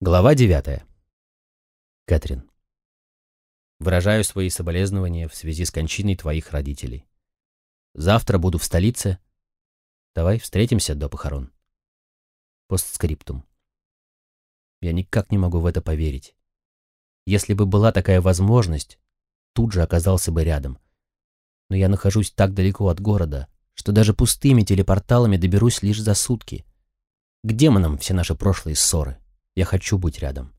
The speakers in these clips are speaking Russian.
Глава 9. Кэтрин. Выражаю свои соболезнования в связи с кончиной твоих родителей. Завтра буду в столице. Давай встретимся до похорон. Постскриптум. Я никак не могу в это поверить. Если бы была такая возможность, тут же оказался бы рядом. Но я нахожусь так далеко от города, что даже пустыми телепорталами доберусь лишь за сутки. К демонам все наши прошлые ссоры. Я хочу быть рядом.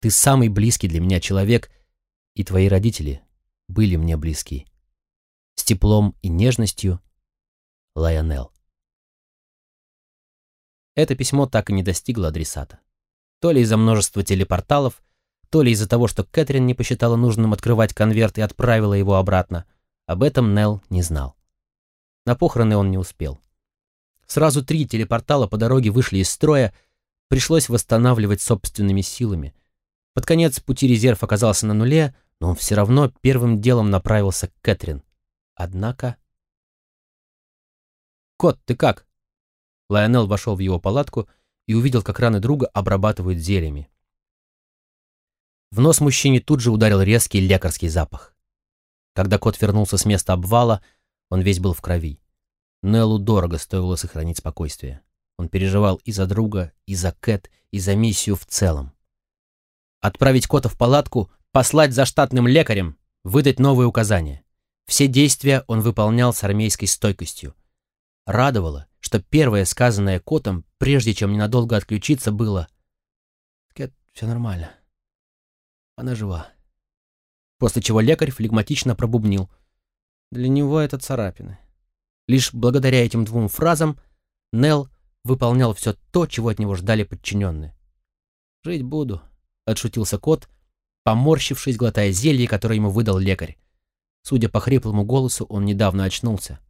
Ты самый близкий для меня человек, и твои родители были мне близки. С теплом и нежностью, Лайонел. Это письмо так и не достигло адресата. То ли из-за множества телепорталов, то ли из-за того, что Кэтрин не посчитала нужным открывать конверт и отправила его обратно. Об этом Нелл не знал. На похороны он не успел. Сразу три телепортала по дороге вышли из строя, пришлось восстанавливать собственными силами. Под конец пути резерв оказался на нуле, но он все равно первым делом направился к Кэтрин. Однако... «Кот, ты как?» Лайонел вошел в его палатку и увидел, как раны друга обрабатывают зельями. В нос мужчине тут же ударил резкий лекарский запах. Когда кот вернулся с места обвала, он весь был в крови. Неллу дорого стоило сохранить спокойствие. Он переживал и за друга, и за Кэт, и за миссию в целом. Отправить кота в палатку, послать за штатным лекарем, выдать новые указания. Все действия он выполнял с армейской стойкостью. Радовало, что первое сказанное котом, прежде чем ненадолго отключиться, было «Кэт, все нормально. Она жива». После чего лекарь флегматично пробубнил. Для него это царапины. Лишь благодаря этим двум фразам Нелл выполнял все то, чего от него ждали подчиненные. «Жить буду», — отшутился кот, поморщившись, глотая зелье, которое ему выдал лекарь. Судя по хриплому голосу, он недавно очнулся.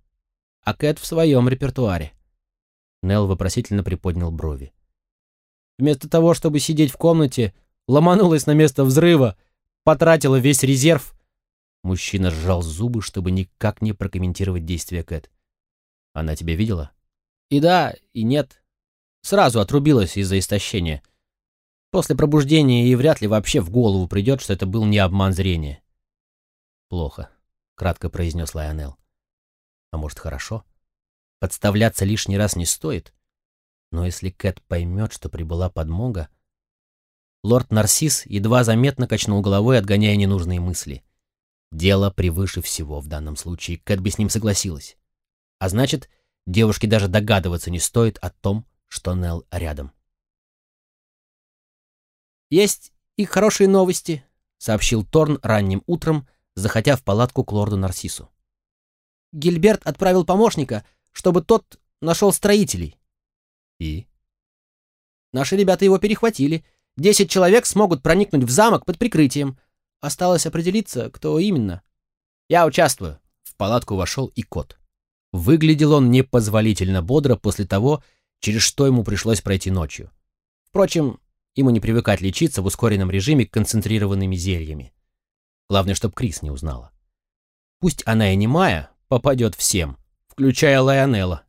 А Кэт в своем репертуаре. Нел вопросительно приподнял брови. Вместо того, чтобы сидеть в комнате, ломанулась на место взрыва, потратила весь резерв. Мужчина сжал зубы, чтобы никак не прокомментировать действия Кэт. «Она тебя видела?» И да, и нет. Сразу отрубилась из-за истощения. После пробуждения ей вряд ли вообще в голову придет, что это был не обман зрения. «Плохо», — кратко произнес Лайонел. «А может, хорошо? Подставляться лишний раз не стоит. Но если Кэт поймет, что прибыла подмога...» Лорд Нарсис едва заметно качнул головой, отгоняя ненужные мысли. Дело превыше всего в данном случае. Кэт бы с ним согласилась. А значит, Девушке даже догадываться не стоит о том, что Нелл рядом. «Есть и хорошие новости», — сообщил Торн ранним утром, заходя в палатку к лорду Нарсису. «Гильберт отправил помощника, чтобы тот нашел строителей». «И?» «Наши ребята его перехватили. Десять человек смогут проникнуть в замок под прикрытием. Осталось определиться, кто именно». «Я участвую». В палатку вошел и кот. Выглядел он непозволительно бодро после того, через что ему пришлось пройти ночью. Впрочем, ему не привыкать лечиться в ускоренном режиме концентрированными зельями. Главное, чтобы Крис не узнала. Пусть она и немая, попадет всем, включая Лайонелла.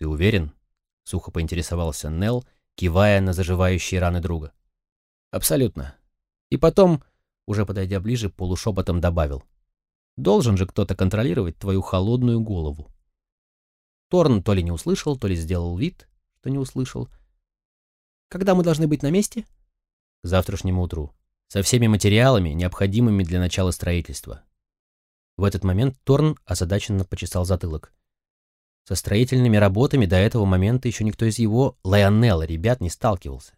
«Ты уверен?» — сухо поинтересовался Нелл, кивая на заживающие раны друга. «Абсолютно. И потом, уже подойдя ближе, полушепотом добавил. Должен же кто-то контролировать твою холодную голову. Торн то ли не услышал, то ли сделал вид, что не услышал. «Когда мы должны быть на месте?» «К завтрашнему утру. Со всеми материалами, необходимыми для начала строительства». В этот момент Торн озадаченно почесал затылок. Со строительными работами до этого момента еще никто из его Лайонелла ребят не сталкивался.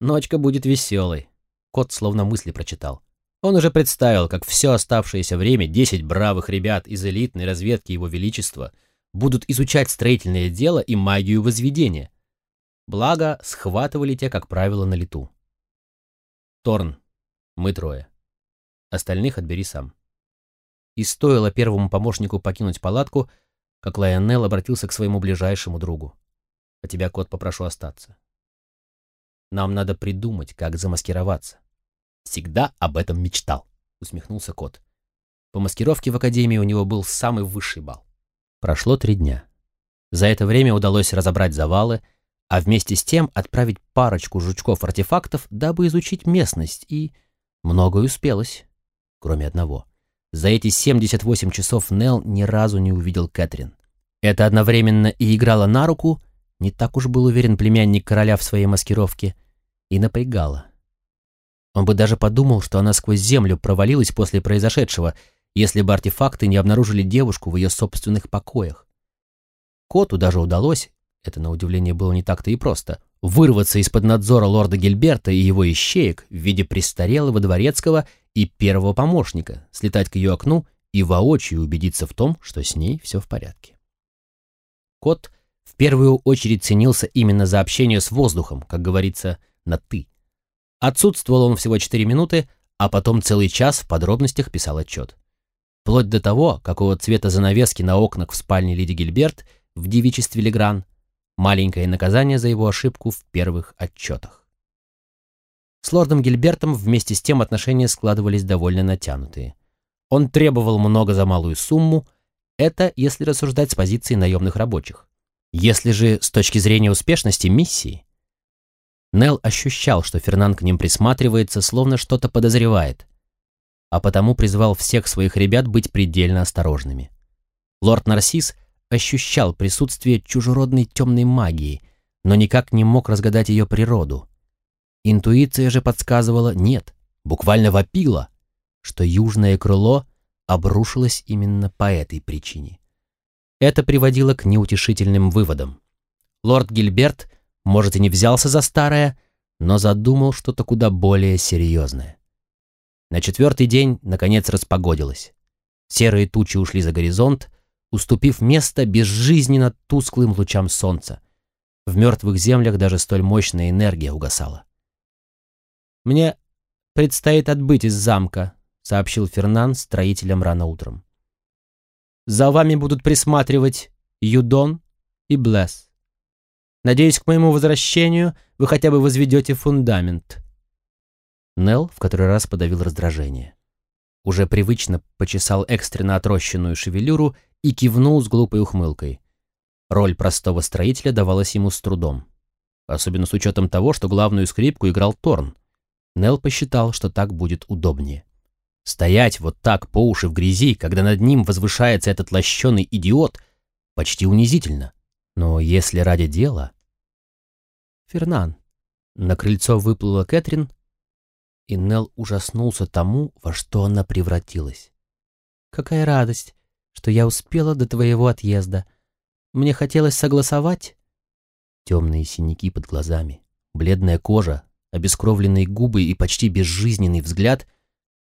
Ночка будет веселой. Кот словно мысли прочитал. Он уже представил, как все оставшееся время десять бравых ребят из элитной разведки Его Величества будут изучать строительное дело и магию возведения. Благо, схватывали те, как правило, на лету. Торн, мы трое. Остальных отбери сам. И стоило первому помощнику покинуть палатку, как Лайонел обратился к своему ближайшему другу. А тебя, кот, попрошу остаться. Нам надо придумать, как замаскироваться. Всегда об этом мечтал, усмехнулся кот. По маскировке в академии у него был самый высший балл. Прошло три дня. За это время удалось разобрать завалы, а вместе с тем отправить парочку жучков-артефактов, дабы изучить местность, и многое успелось, кроме одного. За эти 78 часов Нелл ни разу не увидел Кэтрин. Это одновременно и играло на руку, не так уж был уверен племянник короля в своей маскировке, и напрягало. Он бы даже подумал, что она сквозь землю провалилась после произошедшего, если бы артефакты не обнаружили девушку в ее собственных покоях. Коту даже удалось, это на удивление было не так-то и просто, вырваться из-под надзора лорда Гильберта и его ищеек в виде престарелого дворецкого и первого помощника, слетать к ее окну и воочию убедиться в том, что с ней все в порядке. Кот в первую очередь ценился именно за общение с воздухом, как говорится, на «ты». Отсутствовал он всего 4 минуты, а потом целый час в подробностях писал отчет. Вплоть до того, какого цвета занавески на окнах в спальне леди Гильберт в девичестве Легран, маленькое наказание за его ошибку в первых отчетах. С лордом Гильбертом вместе с тем отношения складывались довольно натянутые. Он требовал много за малую сумму, это если рассуждать с позиции наемных рабочих. Если же с точки зрения успешности миссии, Нел ощущал, что Фернан к ним присматривается, словно что-то подозревает, а потому призвал всех своих ребят быть предельно осторожными. Лорд Нарсис ощущал присутствие чужеродной темной магии, но никак не мог разгадать ее природу. Интуиция же подсказывала «нет», буквально вопила, что южное крыло обрушилось именно по этой причине. Это приводило к неутешительным выводам. Лорд Гильберт может, и не взялся за старое, но задумал что-то куда более серьезное. На четвертый день, наконец, распогодилось. Серые тучи ушли за горизонт, уступив место безжизненно тусклым лучам солнца. В мертвых землях даже столь мощная энергия угасала. «Мне предстоит отбыть из замка», — сообщил Фернан строителям рано утром. «За вами будут присматривать Юдон и Блесс. Надеюсь, к моему возвращению вы хотя бы возведете фундамент». Нел в который раз подавил раздражение. Уже привычно почесал экстренно отрощенную шевелюру и кивнул с глупой ухмылкой. Роль простого строителя давалась ему с трудом. Особенно с учетом того, что главную скрипку играл Торн. Нел посчитал, что так будет удобнее. Стоять вот так по уши в грязи, когда над ним возвышается этот лощеный идиот, почти унизительно. Но если ради дела... Фернан. На крыльцо выплыла Кэтрин, и Нел ужаснулся тому, во что она превратилась. «Какая радость, что я успела до твоего отъезда. Мне хотелось согласовать...» Темные синяки под глазами, бледная кожа, обескровленные губы и почти безжизненный взгляд —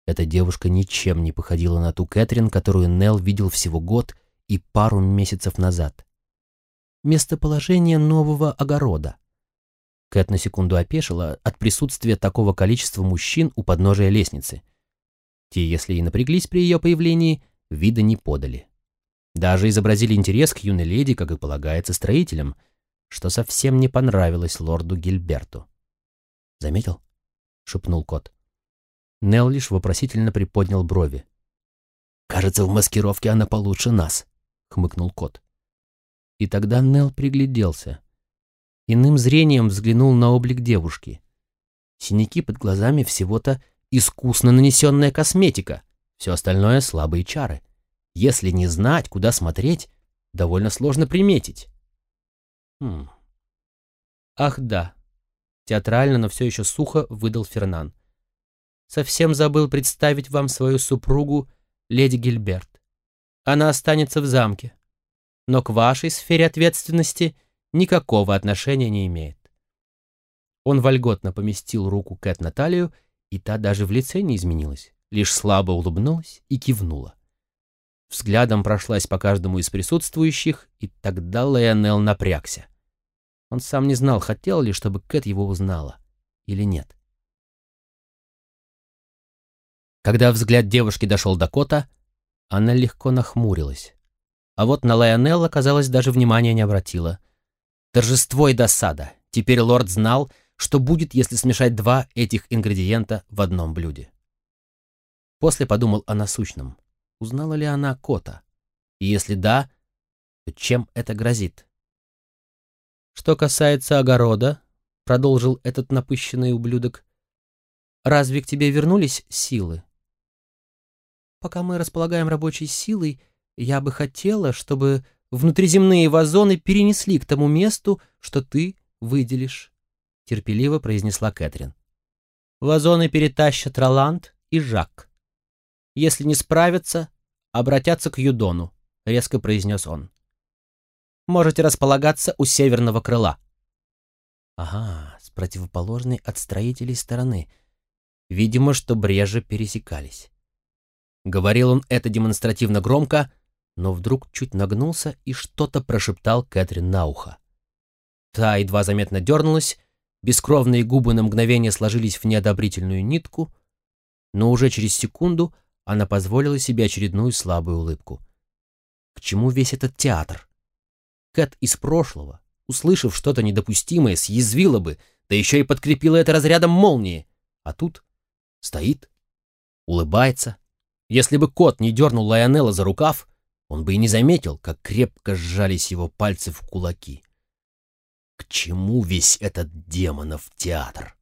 эта девушка ничем не походила на ту Кэтрин, которую Нел видел всего год и пару месяцев назад местоположение нового огорода. Кэт на секунду опешила от присутствия такого количества мужчин у подножия лестницы. Те, если и напряглись при ее появлении, вида не подали. Даже изобразили интерес к юной леди, как и полагается строителям, что совсем не понравилось лорду Гильберту. «Заметил?» — шепнул кот. Нелл лишь вопросительно приподнял брови. «Кажется, в маскировке она получше нас», — хмыкнул кот. И тогда Нел пригляделся. Иным зрением взглянул на облик девушки. Синяки под глазами всего-то искусно нанесенная косметика. Все остальное — слабые чары. Если не знать, куда смотреть, довольно сложно приметить. Хм. Ах да. Театрально, но все еще сухо выдал Фернан. Совсем забыл представить вам свою супругу, леди Гильберт. Она останется в замке но к вашей сфере ответственности никакого отношения не имеет. Он вольготно поместил руку Кэт на талию, и та даже в лице не изменилась, лишь слабо улыбнулась и кивнула. Взглядом прошлась по каждому из присутствующих, и тогда Лайонел напрягся. Он сам не знал, хотел ли, чтобы Кэт его узнала или нет. Когда взгляд девушки дошел до кота, она легко нахмурилась. А вот на Лайонелла, казалось, даже внимания не обратила. Торжество и досада. Теперь лорд знал, что будет, если смешать два этих ингредиента в одном блюде. После подумал о насущном. Узнала ли она кота? И если да, то чем это грозит? Что касается огорода, продолжил этот напыщенный ублюдок, разве к тебе вернулись силы? Пока мы располагаем рабочей силой, я бы хотела, чтобы внутриземные вазоны перенесли к тому месту, что ты выделишь, терпеливо произнесла Кэтрин. Вазоны перетащат Роланд и Жак. Если не справятся, обратятся к Юдону, резко произнес он. Можете располагаться у северного крыла. Ага, с противоположной от строителей стороны. Видимо, что брежи пересекались. Говорил он это демонстративно громко, но вдруг чуть нагнулся и что-то прошептал Кэтрин на ухо. Та едва заметно дернулась, бескровные губы на мгновение сложились в неодобрительную нитку, но уже через секунду она позволила себе очередную слабую улыбку. К чему весь этот театр? Кэт из прошлого, услышав что-то недопустимое, съязвила бы, да еще и подкрепила это разрядом молнии. А тут стоит, улыбается. Если бы кот не дернул Лайонелла за рукав, он бы и не заметил, как крепко сжались его пальцы в кулаки. К чему весь этот демонов театр?